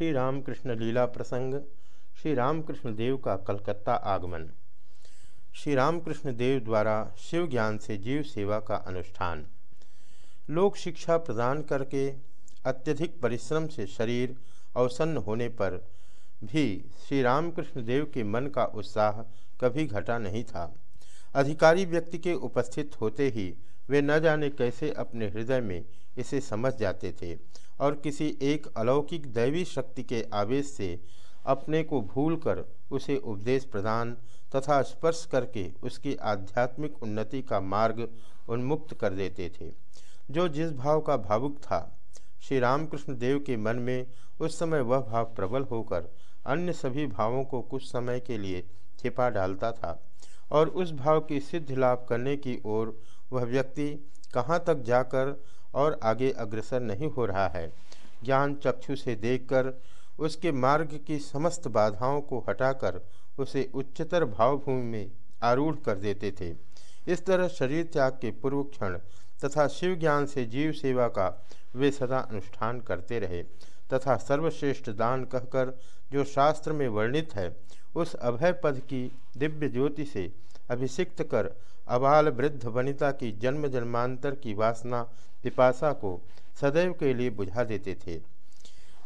श्री रामकृष्ण लीला प्रसंग श्री रामकृष्ण देव का कलकत्ता आगमन। श्री रामकृष्ण देव द्वारा शिव ज्ञान से जीव सेवा का अनुष्ठान। लोक शिक्षा प्रदान करके अत्यधिक परिश्रम से शरीर अवसन्न होने पर भी श्री रामकृष्ण देव के मन का उत्साह कभी घटा नहीं था। अधिकारी व्यक्ति के उपस्थित होते ही वे न जाने कैसे अपने हृदय में इसे समझ जाते थे। और किसी एक अलौकिक दैवी शक्ति के आवेश से अपने को भूलकर उसे उपदेश प्रदान तथा स्पर्श करके उसकी आध्यात्मिक उन्नति का मार्ग उन्मुक्त कर देते थे। जो जिस भाव का भावुक था, श्री रामकृष्ण देव के मन में उस समय वह भाव प्रबल होकर अन्य सभी भावों को कुछ समय के लिए छिपा डालता था और उस भाव की सिद्धि लाभ करने की ओर वह व्यक्ति कहाँ तक जाकर और आगे अग्रसर नहीं हो रहा है। ज्ञान चक्षु से देखकर, उसके मार्ग की समस्त बाधाओं को हटाकर, उसे उच्चतर भावभूमि में आरूढ़ कर देते थे। इस तरह शरीर त्याग के पूर्व क्षण तथा शिव ज्ञान से जीव सेवा का वे सदा अनुष्ठान करते रहे तथा सर्वश्रेष्ठ दान कहकर, जो शास्त्र में वर्णित है, उस अभय पद की दिव्य ज्योति से अभिषिक्त कर अबाल वृद्ध वनिता की जन्म जन्मांतर की वासना पिपासा को सदैव के लिए बुझा देते थे।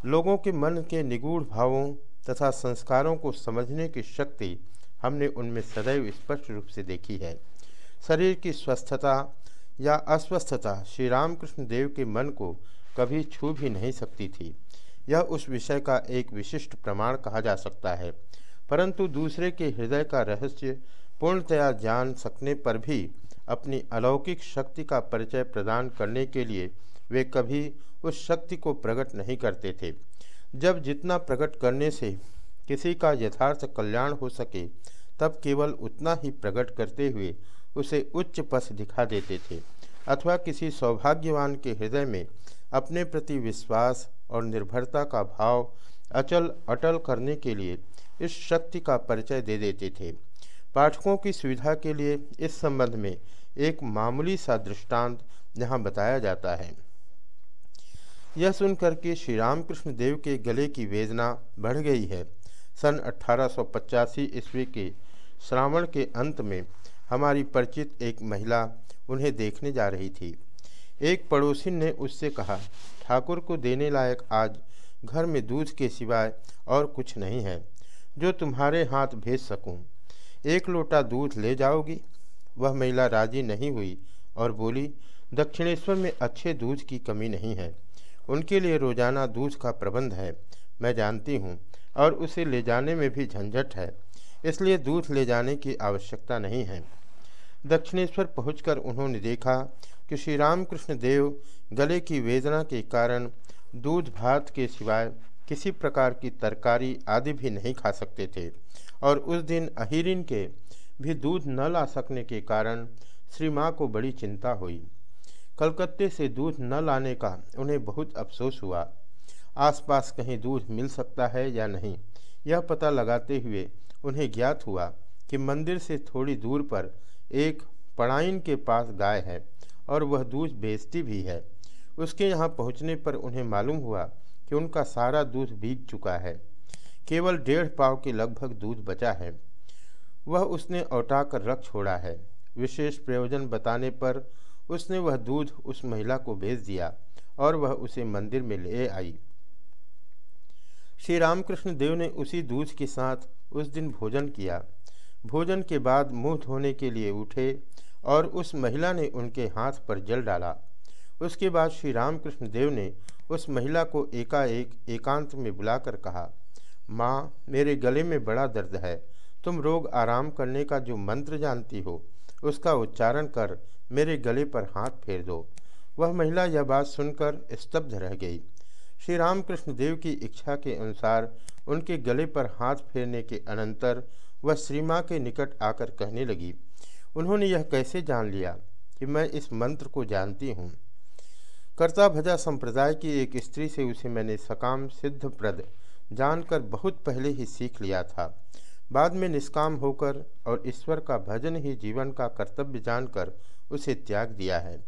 लोगों के मन के निगूढ़ भावों तथा संस्कारों को समझने की शक्ति हमने उनमें सदैव स्पष्ट रूप से देखी है। शरीर की स्वस्थता या अस्वस्थता श्री रामकृष्ण देव के मन को कभी छू भी नहीं सकती थी। यह उस विषय का एक विशिष्ट प्रमाण कहा जा सकता है। परंतु दूसरे के हृदय का रहस्य पूर्णतया जान सकने पर भी अपनी अलौकिक शक्ति का परिचय प्रदान करने के लिए वे कभी उस शक्ति को प्रकट नहीं करते थे। जब जितना प्रकट करने से किसी का यथार्थ कल्याण हो सके, तब केवल उतना ही प्रकट करते हुए उसे उच्च पथ दिखा देते थे, अथवा किसी सौभाग्यवान के हृदय में अपने प्रति विश्वास और निर्भरता का भाव अचल अटल करने के लिए इस शक्ति का परिचय दे देते थे। पाठकों की सुविधा के लिए इस संबंध में एक मामूली सा दृष्टांत यहाँ बताया जाता है। यह सुनकर के श्री रामकृष्ण देव के गले की वेदना बढ़ गई है। सन अठारह ईस्वी के श्रावण के अंत में हमारी परिचित एक महिला उन्हें देखने जा रही थी। एक पड़ोसी ने उससे कहा, ठाकुर को देने लायक आज घर में दूध के सिवाय और कुछ नहीं है। जो तुम्हारे हाथ भेज सकूँ एक लोटा दूध ले जाओगी। वह महिला राज़ी नहीं हुई और बोली, दक्षिणेश्वर में अच्छे दूध की कमी नहीं है। उनके लिए रोज़ाना दूध का प्रबंध है। मैं जानती हूँ और उसे ले जाने में भी झंझट है। इसलिए दूध ले जाने की आवश्यकता नहीं है। दक्षिणेश्वर पहुंचकर उन्होंने देखा कि श्री रामकृष्ण देव गले की वेदना के कारण दूध भात के सिवाय किसी प्रकार की तरकारी आदि भी नहीं खा सकते थे। और उस दिन अहिरिन के भी दूध न ला सकने के कारण श्री माँ को बड़ी चिंता हुई। कलकत्ते से दूध न लाने का उन्हें बहुत अफसोस हुआ। आसपास कहीं दूध मिल सकता है या नहीं, यह पता लगाते हुए उन्हें ज्ञात हुआ कि मंदिर से थोड़ी दूर पर एक पड़ाइन के पास गाय है और वह दूध बेचती भी है। उसके यहाँ पहुँचने पर उन्हें मालूम हुआ कि उनका सारा दूध बीत चुका है। केवल डेढ़ पाव के लगभग दूध बचा है। वह उसने औटा कर रख छोड़ा है। विशेष प्रयोजन बताने पर उसने वह दूध उस महिला को भेज दिया और वह उसे मंदिर में ले आई। श्री रामकृष्ण देव ने उसी दूध के साथ उस दिन भोजन किया। भोजन के बाद मुँह धोने के लिए उठे और उस महिला ने उनके हाथ पर जल डाला। उसके बाद श्री रामकृष्ण देव ने उस महिला को एकाएक, एकांत में बुलाकर कहा, माँ, मेरे गले में बड़ा दर्द है। तुम रोग आराम करने का जो मंत्र जानती हो, उसका उच्चारण कर मेरे गले पर हाथ फेर दो। वह महिला यह बात सुनकर स्तब्ध रह गई। श्री रामकृष्ण देव की इच्छा के अनुसार उनके गले पर हाथ फेरने के अनंतर वह श्री के निकट आकर कहने लगी, उन्होंने यह कैसे जान लिया कि मैं इस मंत्र को जानती हूँ? कर्ता भजा संप्रदाय की एक स्त्री से उसे मैंने सकाम सिद्ध प्रद जानकर बहुत पहले ही सीख लिया था। बाद में निष्काम होकर और ईश्वर का भजन ही जीवन का कर्तव्य जानकर उसे त्याग दिया है।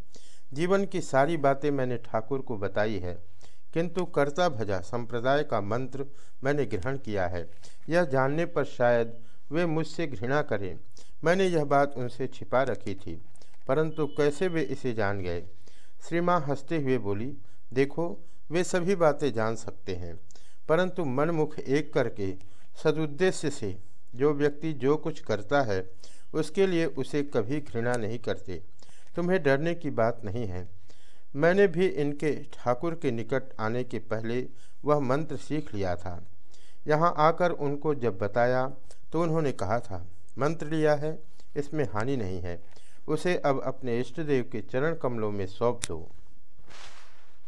जीवन की सारी बातें मैंने ठाकुर को बताई है, किंतु कर्ता भजा संप्रदाय का मंत्र मैंने ग्रहण किया है। यह जानने पर शायद वे मुझसे घृणा करें। मैंने यह बात उनसे छिपा रखी थी, परंतु कैसे वे इसे जान गए? श्री माँ हँसते हुए बोली, देखो, वे सभी बातें जान सकते हैं, परंतु मनमुख एक करके, सदुद्देश्य से, जो व्यक्ति जो कुछ करता है, उसके लिए उसे कभी घृणा नहीं करते। तुम्हें डरने की बात नहीं है। मैंने भी इनके ठाकुर के निकट आने के पहले वह मंत्र सीख लिया था। यहाँ आकर उनको जब बताया तो उन्होंने कहा था, मंत्र लिया है, इसमें हानि नहीं है। उसे अब अपने इष्टदेव के चरण कमलों में सौंप दो।